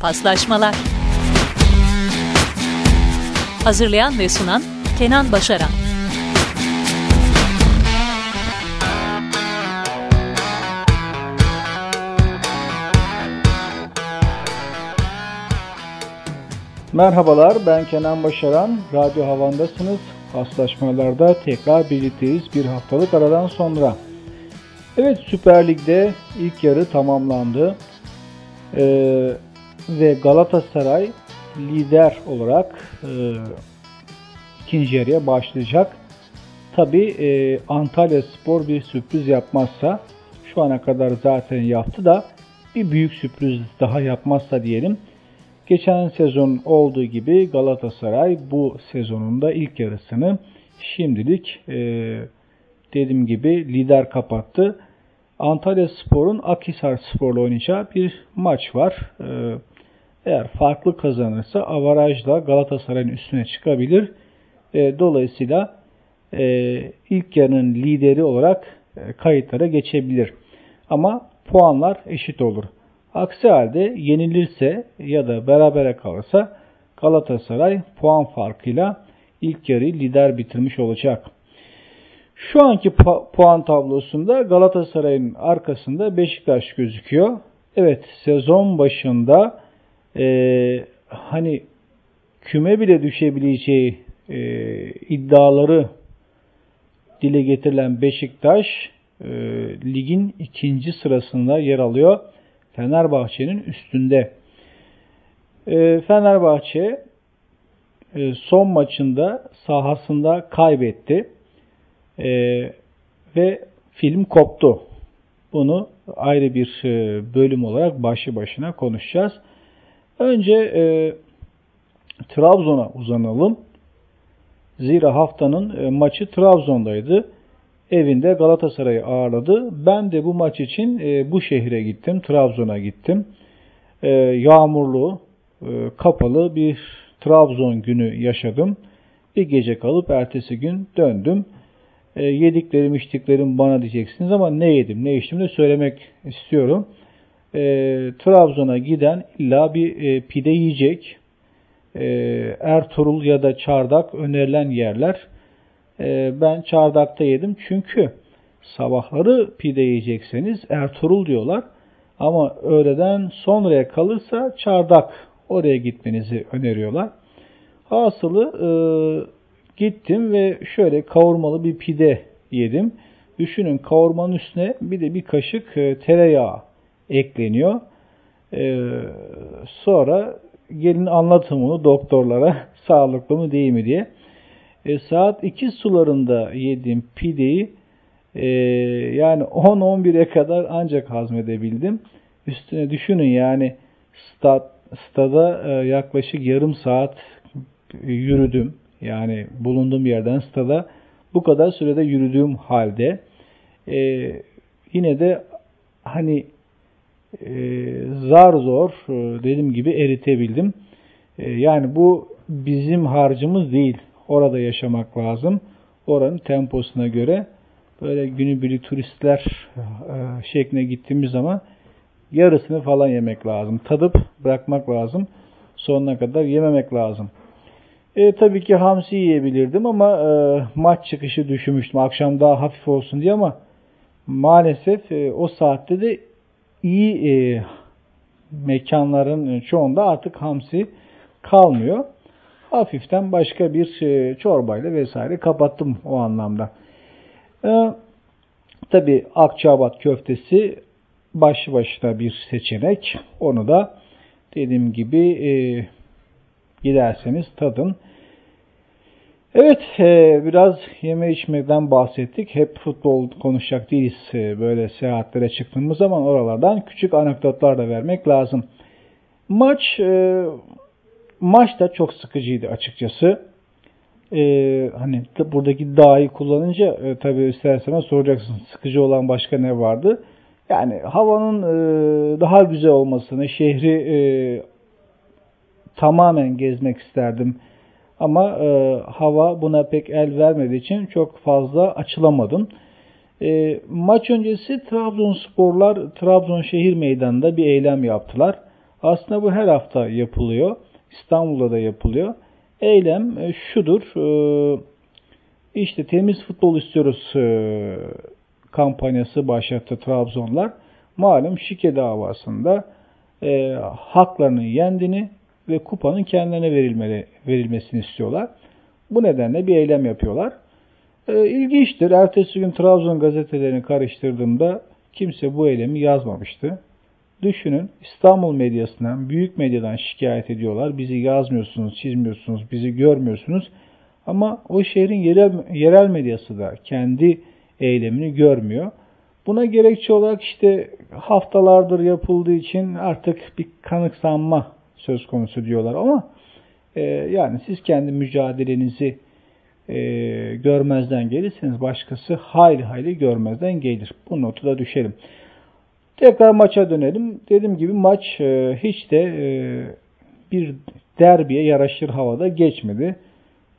Paslaşmalar Hazırlayan ve sunan Kenan Başaran Merhabalar ben Kenan Başaran. Radyo Havan'dasınız. Paslaşmalarda tekrar birlikteyiz bir haftalık aradan sonra. Evet Süper Lig'de ilk yarı tamamlandı. Ee, ve Galatasaray lider olarak e, ikinci yarıya başlayacak. Tabi e, Antalya Spor bir sürpriz yapmazsa şu ana kadar zaten yaptı da bir büyük sürpriz daha yapmazsa diyelim. Geçen sezon olduğu gibi Galatasaray bu sezonunda ilk yarısını şimdilik e, dediğim gibi lider kapattı. Antalya Spor'un Akhisar Spor'la oynayacağı bir maç var. E, eğer farklı kazanırsa avarajla Galatasaray'ın üstüne çıkabilir. E, dolayısıyla e, ilk yarının lideri olarak e, kayıtlara geçebilir. Ama puanlar eşit olur. Aksi halde yenilirse ya da berabere kalırsa Galatasaray puan farkıyla ilk yarıyı lider bitirmiş olacak. Şu anki puan tablosunda Galatasaray'ın arkasında Beşiktaş gözüküyor. Evet sezon başında e, hani küme bile düşebileceği e, iddiaları dile getirilen Beşiktaş e, ligin ikinci sırasında yer alıyor. Fenerbahçe'nin üstünde. E, Fenerbahçe e, son maçında sahasında kaybetti e, ve film koptu. Bunu ayrı bir e, bölüm olarak başı başına konuşacağız. Önce e, Trabzon'a uzanalım. Zira haftanın e, maçı Trabzon'daydı. Evinde Galatasaray'ı ağırladı. Ben de bu maç için e, bu şehre gittim. Trabzon'a gittim. E, yağmurlu, e, kapalı bir Trabzon günü yaşadım. Bir gece kalıp ertesi gün döndüm. E, yediklerim içtiklerim bana diyeceksiniz ama ne yedim ne içtim de söylemek istiyorum e, Trabzon'a giden illa bir e, pide yiyecek. E, Ertuğrul ya da Çardak önerilen yerler. E, ben Çardak'ta yedim çünkü sabahları pide yiyecekseniz Ertuğrul diyorlar. Ama öğleden sonraya kalırsa Çardak oraya gitmenizi öneriyorlar. Hasılı e, gittim ve şöyle kavurmalı bir pide yedim. Düşünün kavurmanın üstüne bir de bir kaşık e, tereyağı ekleniyor. Ee, sonra gelin anlatımını doktorlara sağlıklı mı değil mi diye. E, saat 2 sularında yediğim pideyi e, yani 10-11'e kadar ancak hazmedebildim. Üstüne düşünün yani stad, stada e, yaklaşık yarım saat yürüdüm. Yani bulunduğum yerden stada bu kadar sürede yürüdüğüm halde e, yine de hani zar zor e, dediğim gibi eritebildim. E, yani bu bizim harcımız değil. Orada yaşamak lazım. Oranın temposuna göre böyle günübirlik turistler şekline gittiğimiz zaman yarısını falan yemek lazım. Tadıp bırakmak lazım. Sonuna kadar yememek lazım. E, tabii ki hamsi yiyebilirdim ama e, maç çıkışı düşünmüştüm. Akşam daha hafif olsun diye ama maalesef e, o saatte de iyi e, mekanların çoğunda artık hamsi kalmıyor. Hafiften başka bir e, çorbayla vesaire kapattım o anlamda. E, Tabi Akçabat köftesi başlı başına bir seçenek. Onu da dediğim gibi e, giderseniz tadın. Evet, e, biraz yeme içmeden bahsettik. Hep futbol konuşacak değiliz e, böyle seyahatlere çıktığımız zaman oralardan küçük anekdotlar da vermek lazım. Maç e, maç da çok sıkıcıydı açıkçası. Hani buradaki dahi kullanınca tabii isterseniz soracaksınız sıkıcı olan başka ne vardı? Yani havanın daha güzel olmasını, şehri tamamen gezmek isterdim ama e, hava buna pek el vermediği için çok fazla açılamadım. E, maç öncesi Trabzonsporlar Trabzon şehir meydanında bir eylem yaptılar. Aslında bu her hafta yapılıyor. İstanbul'da da yapılıyor. Eylem e, şudur. E, işte temiz futbol istiyoruz e, kampanyası başlattı Trabzonlar. Malum şike davasında e, haklarının yendiğini ve kupanın kendilerine verilmeli, verilmesini istiyorlar. Bu nedenle bir eylem yapıyorlar. E, ilginçtir. Ertesi gün Trabzon gazetelerini karıştırdığımda kimse bu eylemi yazmamıştı. Düşünün İstanbul medyasından, büyük medyadan şikayet ediyorlar. Bizi yazmıyorsunuz, çizmiyorsunuz, bizi görmüyorsunuz. Ama o şehrin yerel, yerel medyası da kendi eylemini görmüyor. Buna gerekçe olarak işte haftalardır yapıldığı için artık bir kanıksanma söz konusu diyorlar ama e, yani siz kendi mücadelenizi e, görmezden gelirseniz başkası hayli hayli görmezden gelir. Bu notu da düşelim. Tekrar maça dönelim. Dediğim gibi maç e, hiç de e, bir derbiye yaraşır havada geçmedi.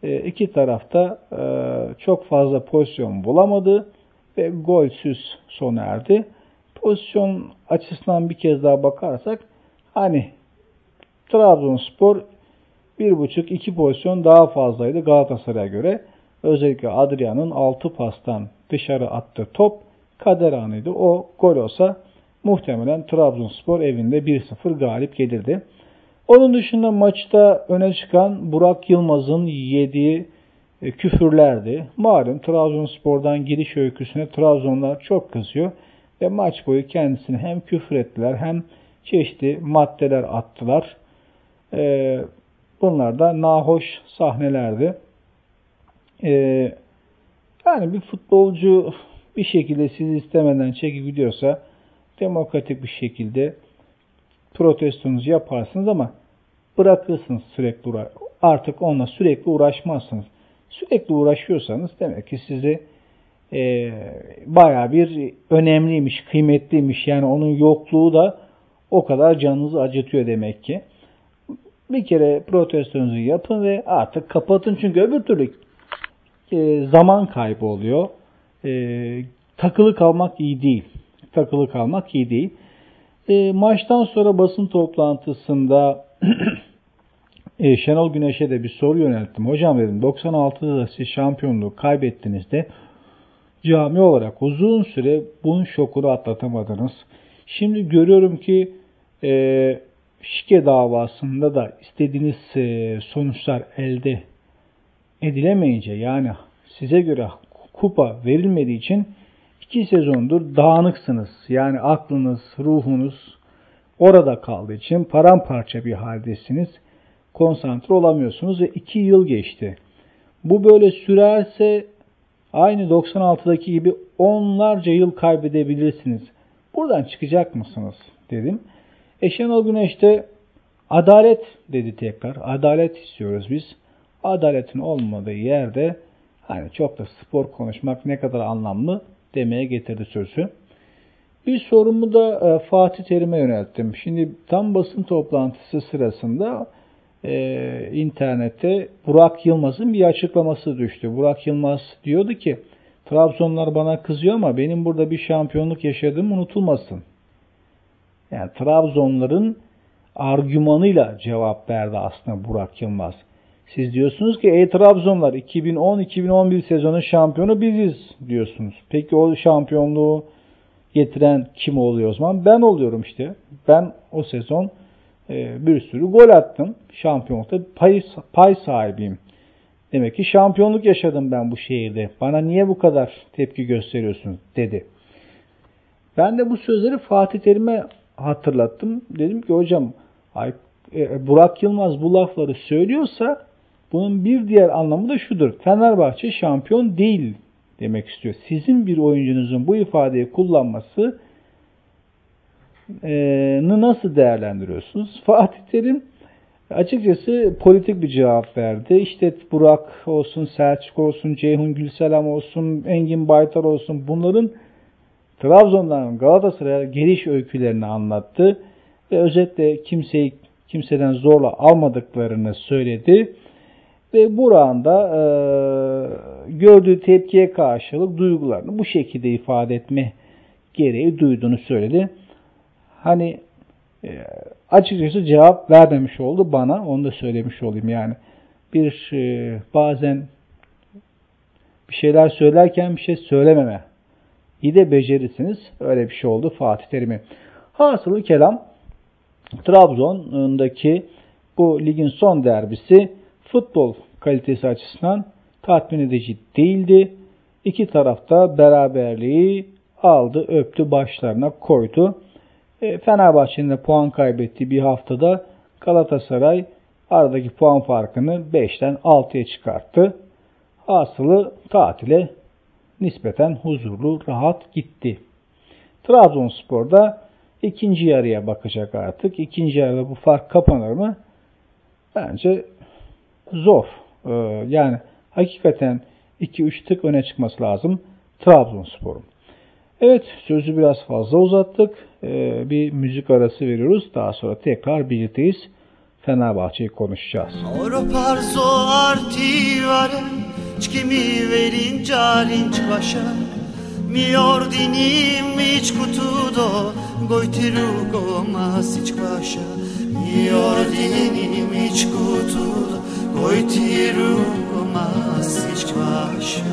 E, iki tarafta e, çok fazla pozisyon bulamadı ve golsüz sona erdi. Pozisyon açısından bir kez daha bakarsak hani Trabzonspor bir buçuk iki pozisyon daha fazlaydı Galatasaray'a göre. Özellikle Adrian'ın 6 pastan dışarı attığı top kader anıydı. O gol olsa muhtemelen Trabzonspor evinde 1-0 galip gelirdi. Onun dışında maçta öne çıkan Burak Yılmaz'ın yediği e, küfürlerdi. Malum Trabzonspor'dan giriş öyküsüne Trabzonlar çok kızıyor ve maç boyu kendisini hem küfür ettiler hem çeşitli maddeler attılar. E, bunlar da nahoş sahnelerdi. E, yani bir futbolcu bir şekilde sizi istemeden çekip gidiyorsa demokratik bir şekilde protestonuzu yaparsınız ama bırakırsınız sürekli artık onunla sürekli uğraşmazsınız. Sürekli uğraşıyorsanız demek ki sizi e, baya bir önemliymiş, kıymetliymiş. Yani onun yokluğu da o kadar canınızı acıtıyor demek ki. Bir kere protestonuzu yapın ve artık kapatın. Çünkü öbür türlü e, zaman kaybı oluyor. E, takılı kalmak iyi değil. Takılı kalmak iyi değil. E, maçtan sonra basın toplantısında e, Şenol Güneş'e de bir soru yönelttim. Hocam dedim 96'da da siz şampiyonluğu kaybettiniz de cami olarak uzun süre bunun şokunu atlatamadınız. Şimdi görüyorum ki şike davasında da istediğiniz e, sonuçlar elde edilemeyince yani size göre kupa verilmediği için iki sezondur dağınıksınız. Yani aklınız, ruhunuz orada kaldığı için paramparça bir haldesiniz konsantre olamıyorsunuz ve 2 yıl geçti. Bu böyle sürerse aynı 96'daki gibi onlarca yıl kaybedebilirsiniz. Buradan çıkacak mısınız dedim. E Şenol Güneş de adalet dedi tekrar. Adalet istiyoruz biz. Adaletin olmadığı yerde hani çok da spor konuşmak ne kadar anlamlı demeye getirdi sözü. Bir sorumu da e, Fatih Terim'e yönelttim. Şimdi tam basın toplantısı sırasında e, internette Burak Yılmaz'ın bir açıklaması düştü. Burak Yılmaz diyordu ki Trabzonlar bana kızıyor ama benim burada bir şampiyonluk yaşadığım unutulmasın. Yani Trabzonların argümanıyla cevap verdi aslında Burak Yılmaz. Siz diyorsunuz ki ey Trabzonlar 2010-2011 sezonu şampiyonu biziz diyorsunuz. Peki o şampiyonluğu getiren kim oluyor o zaman? Ben oluyorum işte. Ben o sezon e, bir sürü gol attım. Şampiyonlukta pay, pay sahibiyim. Demek ki şampiyonluk yaşadım ben bu şehirde. Bana niye bu kadar tepki gösteriyorsunuz dedi. Ben de bu sözleri Fatih Terim'e hatırlattım. Dedim ki hocam e, Burak Yılmaz bu lafları söylüyorsa bunun bir diğer anlamı da şudur. Fenerbahçe şampiyon değil demek istiyor. Sizin bir oyuncunuzun bu ifadeyi kullanması nasıl değerlendiriyorsunuz? Fatih Terim açıkçası politik bir cevap verdi. İşte Burak olsun, Selçuk olsun, Ceyhun Gülselam olsun, Engin Baytar olsun bunların Trabzon'dan Galatasaray'a geliş öykülerini anlattı ve özetle kimseyi kimseden zorla almadıklarını söyledi ve Burak'ın da e, gördüğü tepkiye karşılık duygularını bu şekilde ifade etme gereği duyduğunu söyledi. Hani e, açıkçası cevap vermemiş oldu bana. Onu da söylemiş olayım yani. Bir e, bazen bir şeyler söylerken bir şey söylememe iyi de becerirsiniz. Öyle bir şey oldu Fatih Terim'e. Hasılı kelam Trabzon'daki bu ligin son derbisi futbol kalitesi açısından tatmin edici değildi. İki tarafta beraberliği aldı, öptü, başlarına koydu. E, Fenerbahçe'nin de puan kaybettiği bir haftada Galatasaray aradaki puan farkını 5'ten 6'ya çıkarttı. Hasılı tatile nispeten huzurlu, rahat gitti. Trabzonspor'da ikinci yarıya bakacak artık. İkinci yarıda bu fark kapanır mı? Bence zor. Ee, yani hakikaten 2-3 tık öne çıkması lazım Trabzonspor'un. Evet sözü biraz fazla uzattık. Ee, bir müzik arası veriyoruz. Daha sonra tekrar birlikteyiz. Fenerbahçe'yi konuşacağız. Avrupa artivare Çkimi verin carinç başa. Mi ordini mi çkutudo Gojtiru goma siç başa. Mi ordini mi çkutudo Gojtiru goma siç başa.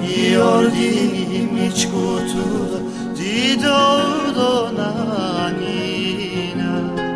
Mi ordini mi çkutudo Dido donani carinç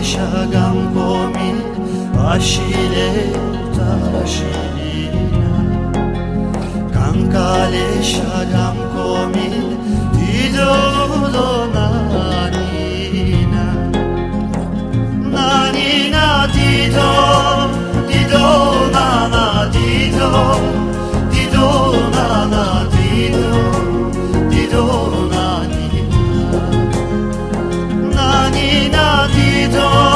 Kankale şargam komile Vaşile mutaşina Kankale şargam komile Dido nanina don't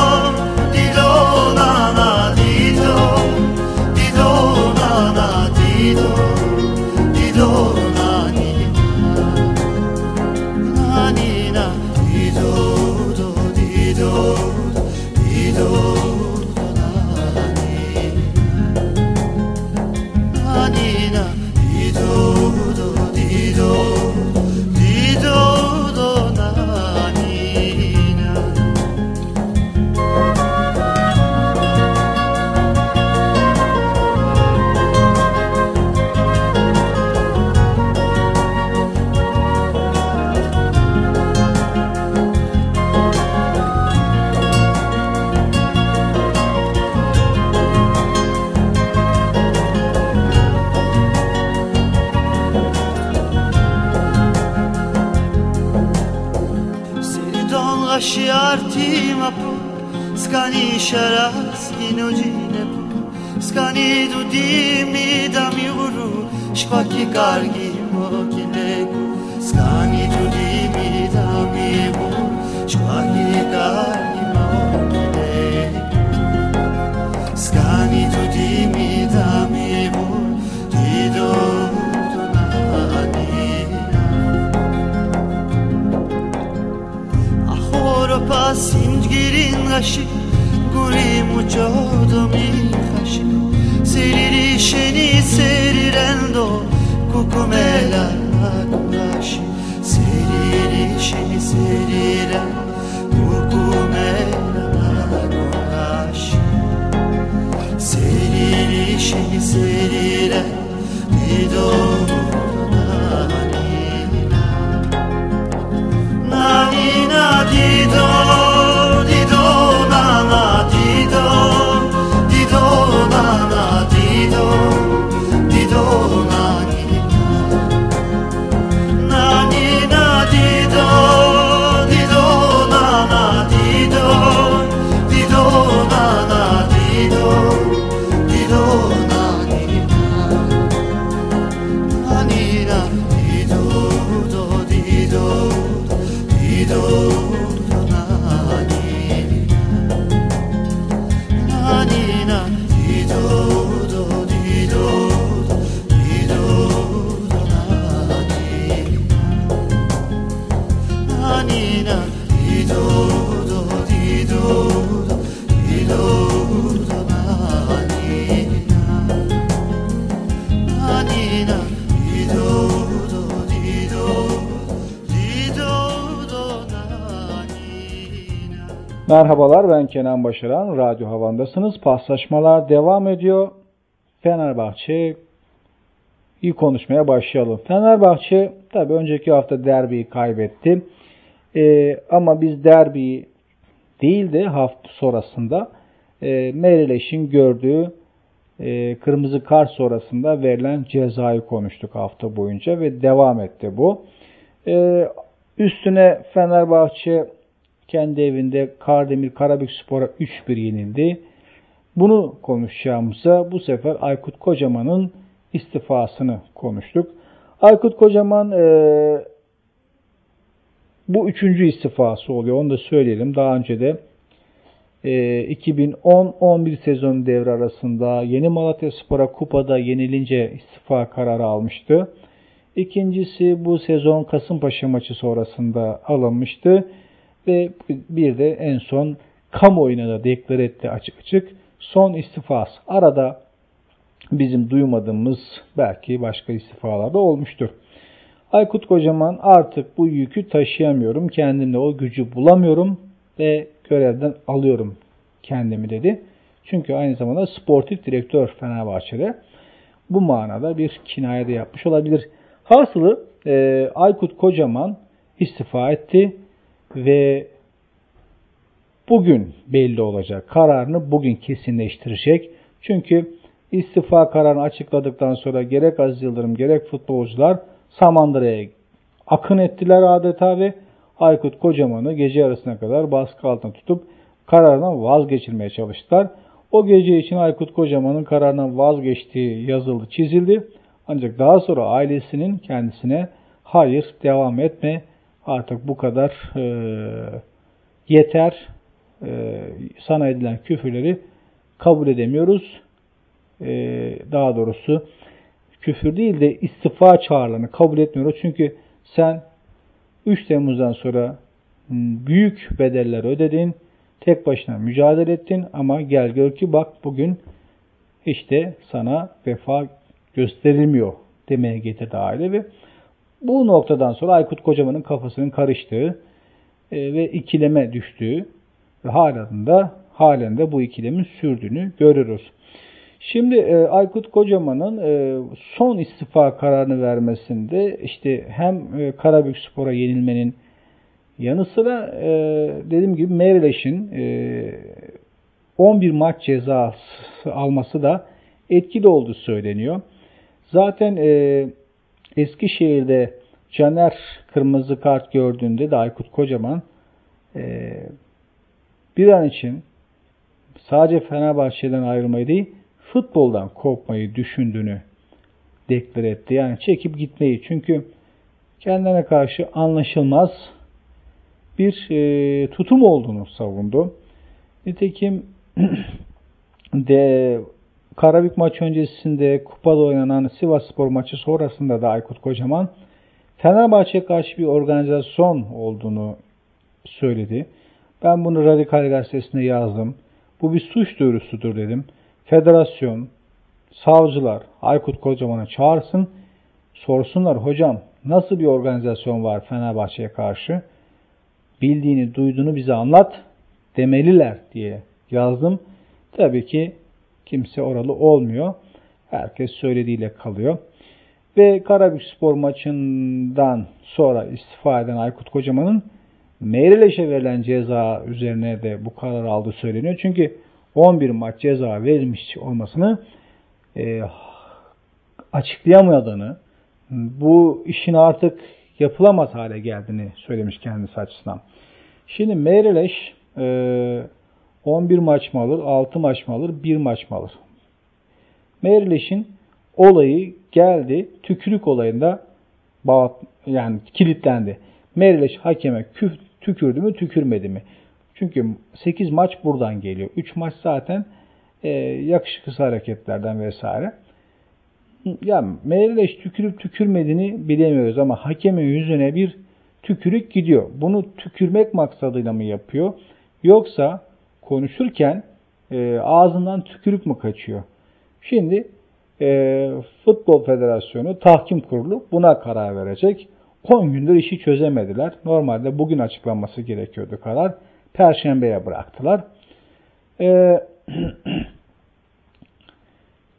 svaki gargi mogile skani tudi mi da mi bu shkagi gargi mogile skani tudi mi da mi bu dido سینج گیرین غشی گوری مجادو میخشی سری ریشنی سری bu melan aklaş Serir işini seriren bu melan aklaş Serir işini seriren bir doğru Merhabalar ben Kenan Başaran. Radyo Havan'dasınız. Paslaşmalar devam ediyor. Fenerbahçe iyi konuşmaya başlayalım. Fenerbahçe tabi önceki hafta derbiyi kaybetti. Ee, ama biz derbiyi değil de hafta sonrasında e, Merileş'in gördüğü e, kırmızı kart sonrasında verilen cezayı konuştuk hafta boyunca ve devam etti bu. E, üstüne Fenerbahçe kendi evinde Kardemir Karabük Spor'a 3-1 yenildi. Bunu konuşacağımıza bu sefer Aykut Kocaman'ın istifasını konuştuk. Aykut Kocaman e, bu üçüncü istifası oluyor. Onu da söyleyelim. Daha önce de e, 2010-11 sezon devre arasında Yeni Malatya Spor'a kupada yenilince istifa kararı almıştı. İkincisi bu sezon Kasımpaşa maçı sonrasında alınmıştı. Ve bir de en son kamuoyuna da deklar etti açık açık. Son istifası. Arada bizim duymadığımız belki başka istifalar da olmuştur. Aykut Kocaman artık bu yükü taşıyamıyorum. Kendimde o gücü bulamıyorum ve görevden alıyorum kendimi dedi. Çünkü aynı zamanda sportif direktör Fenerbahçe'de bu manada bir kinaye de yapmış olabilir. Hasılı e, Aykut Kocaman istifa etti ve bugün belli olacak. Kararını bugün kesinleştirecek. Çünkü istifa kararını açıkladıktan sonra gerek Aziz Yıldırım gerek futbolcular Samandıra'ya akın ettiler adeta ve Aykut Kocaman'ı gece yarısına kadar baskı altında tutup kararından vazgeçirmeye çalıştılar. O gece için Aykut Kocaman'ın kararından vazgeçtiği yazıldı, çizildi. Ancak daha sonra ailesinin kendisine hayır devam etme artık bu kadar e, yeter e, sana edilen küfürleri kabul edemiyoruz. E, daha doğrusu küfür değil de istifa çağrılarını kabul etmiyoruz. Çünkü sen 3 Temmuz'dan sonra büyük bedeller ödedin. Tek başına mücadele ettin ama gel gör ki bak bugün işte sana vefa gösterilmiyor demeye getirdi aile ve bu noktadan sonra Aykut Kocaman'ın kafasının karıştığı e, ve ikileme düştüğü ve halen de, halen de bu ikilemin sürdüğünü görürüz. Şimdi e, Aykut Kocaman'ın e, son istifa kararını vermesinde işte hem Karabük Spor'a yenilmenin yanı sıra dediğim gibi Merileş'in e, 11 maç cezası alması da etkili olduğu söyleniyor. Zaten e, Eskişehir'de Caner kırmızı kart gördüğünde de Aykut Kocaman e, bir an için sadece Fenerbahçe'den ayrılmayı değil futboldan kopmayı düşündüğünü deklar etti. Yani çekip gitmeyi. Çünkü kendine karşı anlaşılmaz bir e, tutum olduğunu savundu. Nitekim de Karabük maçı öncesinde kupada oynanan Sivas Spor maçı sonrasında da Aykut Kocaman Fenerbahçe'ye karşı bir organizasyon olduğunu söyledi. Ben bunu Radikal Gazetesi'ne yazdım. Bu bir suç duyurusudur dedim. Federasyon, savcılar Aykut Kocaman'a çağırsın. Sorsunlar hocam nasıl bir organizasyon var Fenerbahçe'ye karşı? Bildiğini, duyduğunu bize anlat demeliler diye yazdım. Tabii ki kimse oralı olmuyor. Herkes söylediğiyle kalıyor. Ve Karabükspor maçından sonra istifa eden Aykut Kocaman'ın Meyrileş'e verilen ceza üzerine de bu karar aldığı söyleniyor. Çünkü 11 maç ceza verilmiş olmasını e, açıklayamadığını, bu işin artık yapılamaz hale geldiğini söylemiş kendisi açısından. Şimdi Meyrileş e, 11 maç mı alır, 6 maç mı alır, 1 maç mı alır? Meyrileş'in olayı geldi, tükürük olayında bağ, yani kilitlendi. Meyrileş hakeme küf, tükürdü mü, tükürmedi mi? Çünkü 8 maç buradan geliyor. 3 maç zaten e, yakışıklı hareketlerden vesaire. Ya Meyrileş tükürüp tükürmediğini bilemiyoruz ama hakemin yüzüne bir tükürük gidiyor. Bunu tükürmek maksadıyla mı yapıyor? Yoksa konuşurken e, ağzından tükürük mü kaçıyor? Şimdi e, Futbol Federasyonu Tahkim Kurulu buna karar verecek. 10 gündür işi çözemediler. Normalde bugün açıklanması gerekiyordu karar. Perşembeye bıraktılar. E,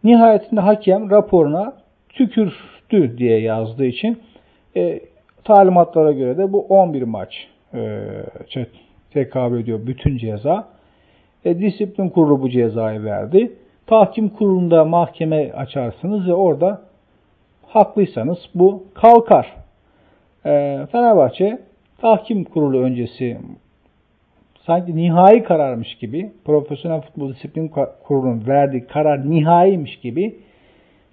nihayetinde hakem raporuna tükürdü diye yazdığı için e, talimatlara göre de bu 11 maç e, tekabül ediyor bütün ceza. E, disiplin kurulu bu cezayı verdi. Tahkim kurulunda mahkeme açarsınız ve orada haklıysanız bu kalkar. E, Fenerbahçe tahkim kurulu öncesi sanki nihai kararmış gibi Profesyonel Futbol Disiplin Kurulu'nun verdiği karar nihaimiş gibi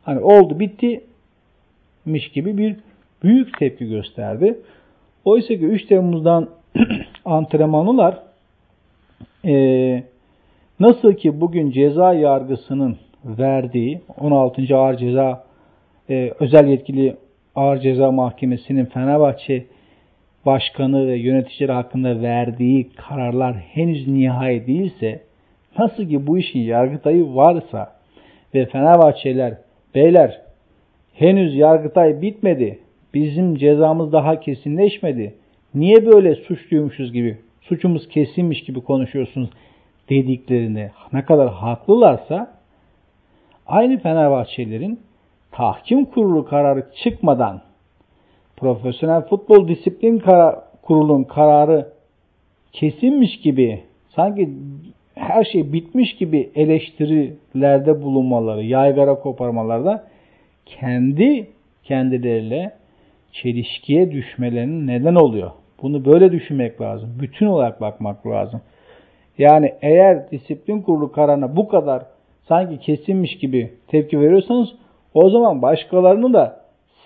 hani oldu bittimiş gibi bir büyük tepki gösterdi. Oysa ki 3 Temmuz'dan antrenmanlılar e, nasıl ki bugün ceza yargısının verdiği 16. Ağır Ceza e, Özel Yetkili Ağır Ceza Mahkemesi'nin Fenerbahçe Başkanı ve yöneticileri hakkında verdiği kararlar henüz nihai değilse nasıl ki bu işin yargıtayı varsa ve Fenerbahçeliler beyler henüz yargıtay bitmedi bizim cezamız daha kesinleşmedi niye böyle suçluymuşuz gibi suçumuz kesinmiş gibi konuşuyorsunuz dediklerinde ne kadar haklılarsa aynı Fenerbahçelilerin tahkim kurulu kararı çıkmadan Profesyonel Futbol Disiplin Kara Kurulu'nun kararı kesinmiş gibi sanki her şey bitmiş gibi eleştirilerde bulunmaları, yaygara koparmalarda kendi kendileriyle çelişkiye düşmelerinin neden oluyor. Bunu böyle düşünmek lazım. Bütün olarak bakmak lazım. Yani eğer disiplin kurulu kararına bu kadar sanki kesinmiş gibi tepki veriyorsanız o zaman başkalarını da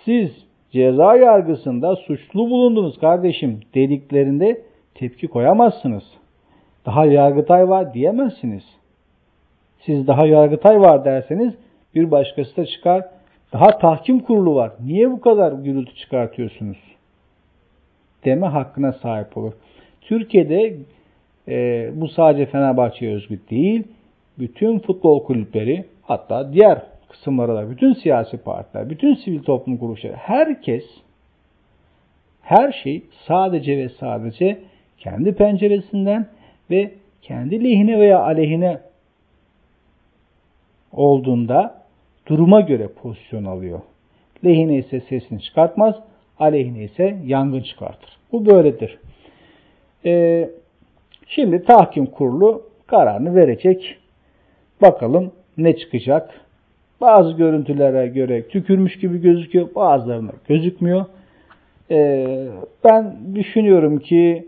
siz ceza yargısında suçlu bulundunuz kardeşim dediklerinde tepki koyamazsınız. Daha yargıtay var diyemezsiniz. Siz daha yargıtay var derseniz bir başkası da çıkar. Daha tahkim kurulu var. Niye bu kadar gürültü çıkartıyorsunuz? Deme hakkına sahip olur. Türkiye'de e, bu sadece Fenerbahçe'ye özgü değil. Bütün futbol kulüpleri hatta diğer kısımlara da bütün siyasi partiler, bütün sivil toplum kuruluşları, herkes her şey sadece ve sadece kendi penceresinden ve kendi lehine veya aleyhine olduğunda duruma göre pozisyon alıyor. Lehine ise sesini çıkartmaz, aleyhine ise yangın çıkartır. Bu böyledir. Ee, şimdi tahkim kurulu kararını verecek. Bakalım ne çıkacak. Bazı görüntülere göre tükürmüş gibi gözüküyor, bazılarına gözükmüyor. Ee, ben düşünüyorum ki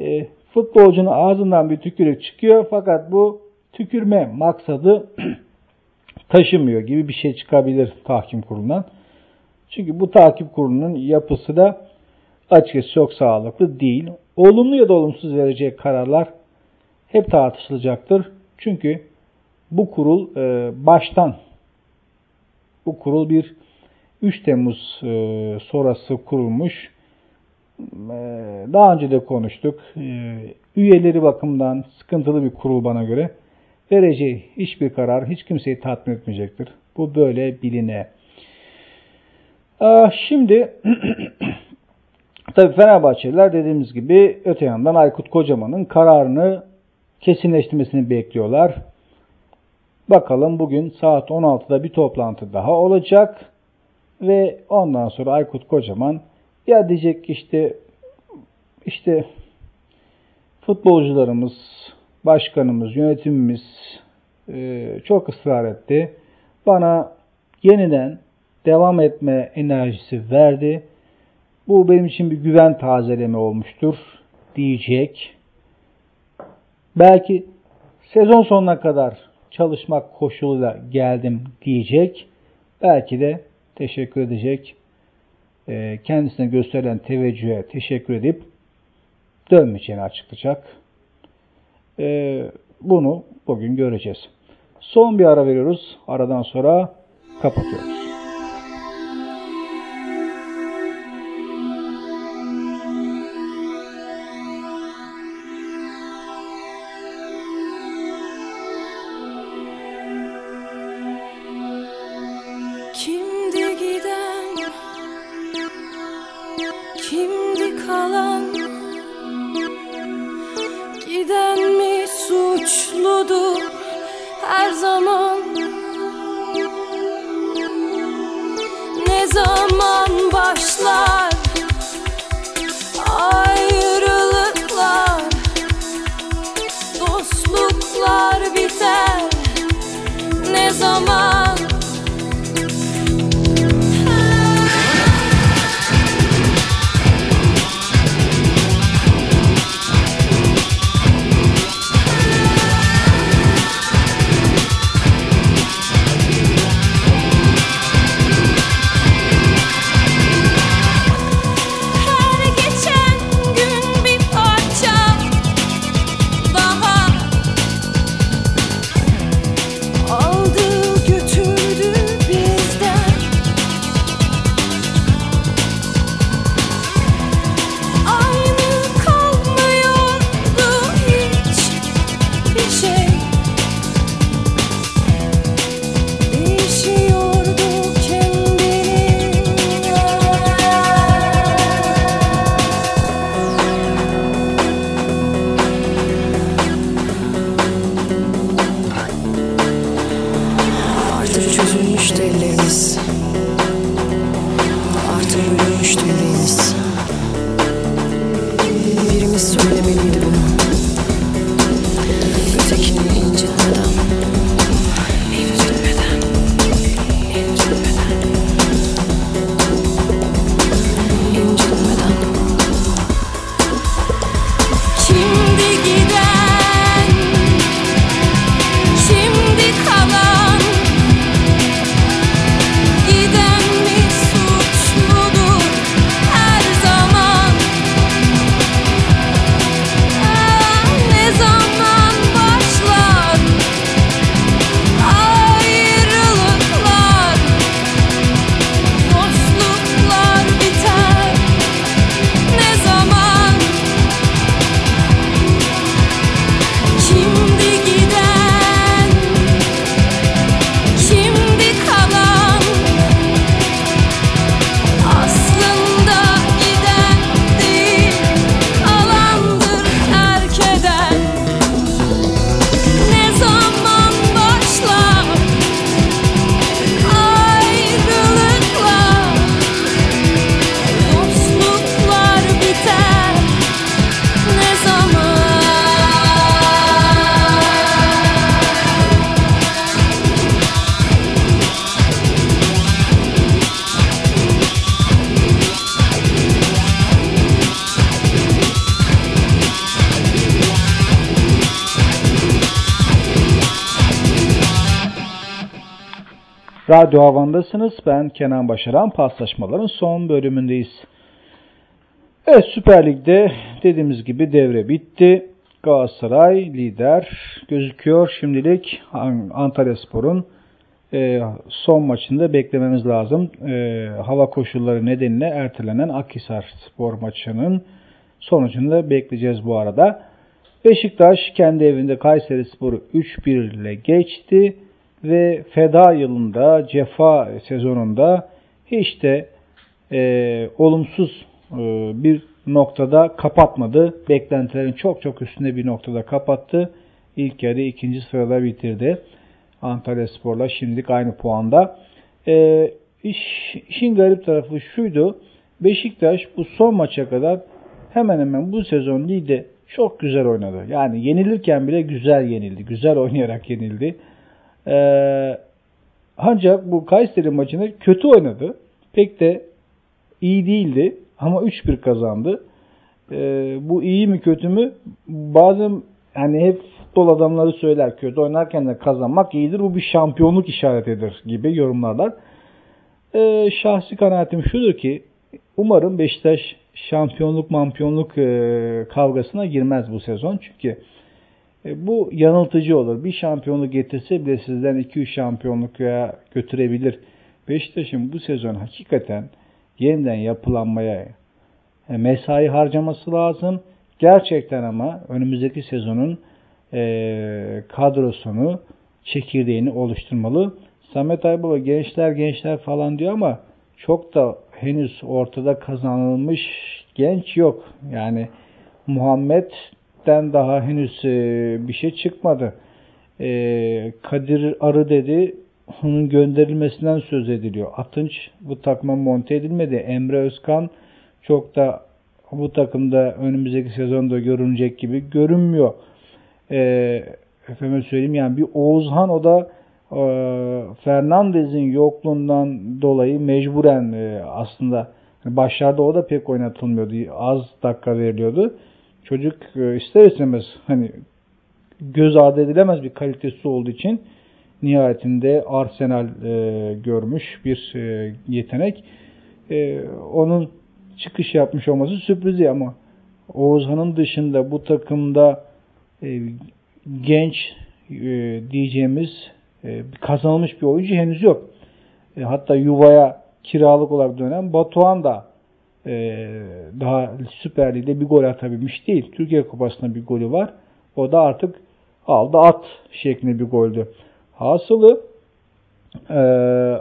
e, futbolcunun ağzından bir tükürük çıkıyor fakat bu tükürme maksadı taşımıyor gibi bir şey çıkabilir tahkim kurulundan. Çünkü bu takip kurulunun yapısı da açıkçası çok sağlıklı değil. Olumlu ya da olumsuz verecek kararlar hep tartışılacaktır. Çünkü bu kurul e, baştan bu kurul bir 3 Temmuz e, sonrası kurulmuş. E, daha önce de konuştuk. E, üyeleri bakımından sıkıntılı bir kurul bana göre. Vereceği hiçbir karar hiç kimseyi tatmin etmeyecektir. Bu böyle biline. Şimdi tabii Fenerbahçeliler dediğimiz gibi öte yandan Aykut Kocaman'ın kararını kesinleştirmesini bekliyorlar. Bakalım bugün saat 16'da bir toplantı daha olacak ve ondan sonra Aykut Kocaman ya diyecek ki işte işte futbolcularımız, başkanımız, yönetimimiz e, çok ısrar etti. Bana yeniden devam etme enerjisi verdi. Bu benim için bir güven tazeleme olmuştur diyecek. Belki sezon sonuna kadar çalışmak koşuluyla geldim diyecek. Belki de teşekkür edecek. E, kendisine gösterilen teveccühe teşekkür edip dönmeyeceğini açıklayacak. E, bunu bugün göreceğiz. Son bir ara veriyoruz. Aradan sonra kapatıyoruz. Ne zaman. Her Artık çözülmüştü Radyo Havan'dasınız. Ben Kenan Başaran. Paslaşmaların son bölümündeyiz. Evet Süper Lig'de dediğimiz gibi devre bitti. Galatasaray lider gözüküyor şimdilik. Antalya Spor'un e, son maçında beklememiz lazım. E, hava koşulları nedeniyle ertelenen Akhisar Spor maçının sonucunu bekleyeceğiz bu arada. Beşiktaş kendi evinde Kayseri Spor'u 3-1 ile geçti ve feda yılında, cefa sezonunda hiç de e, olumsuz e, bir noktada kapatmadı. Beklentilerin çok çok üstünde bir noktada kapattı. İlk yarı ikinci sırada bitirdi. Antalya Spor'la şimdilik aynı puanda. E, iş, işin garip tarafı şuydu. Beşiktaş bu son maça kadar hemen hemen bu sezon ligde çok güzel oynadı. Yani yenilirken bile güzel yenildi. Güzel oynayarak yenildi. Ee, ancak bu Kayseri maçını kötü oynadı. Pek de iyi değildi ama 3-1 kazandı. Ee, bu iyi mi kötü mü? Bazen hani hep futbol adamları söyler kötü oynarken de kazanmak iyidir. Bu bir şampiyonluk işaretidir gibi yorumlarlar. Ee, şahsi kanaatim şudur ki umarım Beşiktaş şampiyonluk mampiyonluk e, kavgasına girmez bu sezon. Çünkü bu yanıltıcı olur. Bir şampiyonluk getirse bile sizden 2-3 şampiyonluk'a götürebilir. Beşiktaş'ın bu sezon hakikaten yeniden yapılanmaya e, mesai harcaması lazım. Gerçekten ama önümüzdeki sezonun e, kadrosunu, çekirdeğini oluşturmalı. Samet Aybaba gençler gençler falan diyor ama çok da henüz ortada kazanılmış genç yok. Yani Muhammed'den daha henüz e, bir şey çıkmadı. E, Kadir Arı dedi onun gönderilmesinden söz ediliyor. Atınç bu takıma monte edilmedi. Emre Özkan çok da bu takımda önümüzdeki sezonda görünecek gibi görünmüyor. E, efendim söyleyeyim yani bir Oğuzhan o da e, Fernandez'in yokluğundan dolayı mecburen e, aslında başlarda o da pek oynatılmıyordu. Az dakika veriliyordu. Çocuk e, ister istemez hani göz ardı edilemez bir kalitesi olduğu için nihayetinde Arsenal e, görmüş bir e, yetenek. E, onun çıkış yapmış olması sürpriz ama Oğuzhan'ın dışında bu takımda e, genç e, diyeceğimiz e, kazanılmış bir oyuncu henüz yok. E, hatta yuvaya kiralık olarak dönen Batuhan da daha Süper Lig'de bir gol atabilmiş değil. Türkiye Kupası'nda bir golü var. O da artık aldı at şeklinde bir goldü. Hasılı e,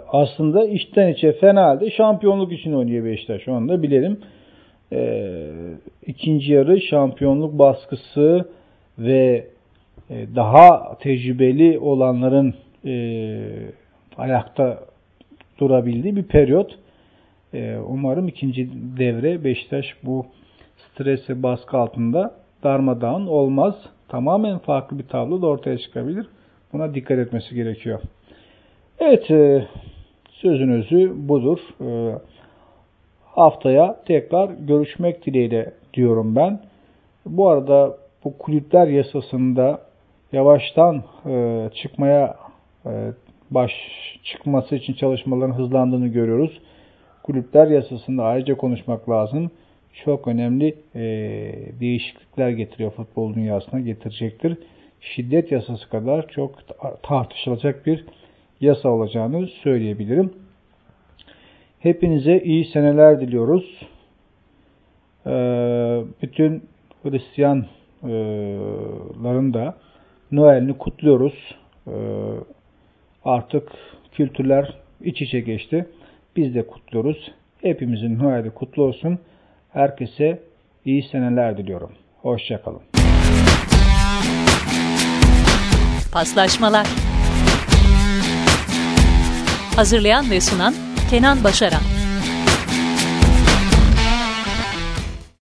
aslında içten içe fena halde şampiyonluk için oynuyor Beşiktaş. Şu anda bilelim. E, ikinci yarı şampiyonluk baskısı ve e, daha tecrübeli olanların e, ayakta durabildiği bir periyot. E, umarım ikinci devre Beşiktaş bu stres ve baskı altında darmadağın olmaz. Tamamen farklı bir tablo da ortaya çıkabilir. Buna dikkat etmesi gerekiyor. Evet, e, sözün özü budur. E, haftaya tekrar görüşmek dileğiyle diyorum ben. Bu arada bu kulüpler yasasında yavaştan e, çıkmaya baş çıkması için çalışmaların hızlandığını görüyoruz. Kulüpler yasasında ayrıca konuşmak lazım. Çok önemli e, değişiklikler getiriyor futbol dünyasına getirecektir. Şiddet yasası kadar çok tartışılacak bir yasa olacağını söyleyebilirim. Hepinize iyi seneler diliyoruz. Ee, bütün Hristiyanların da Noel'ini kutluyoruz. Ee, artık kültürler iç içe geçti. Biz de kutluyoruz. Hepimizin Noel'i kutlu olsun. Herkese iyi seneler diliyorum. Hoşçakalın. Paslaşmalar Hazırlayan ve sunan Kenan Başaran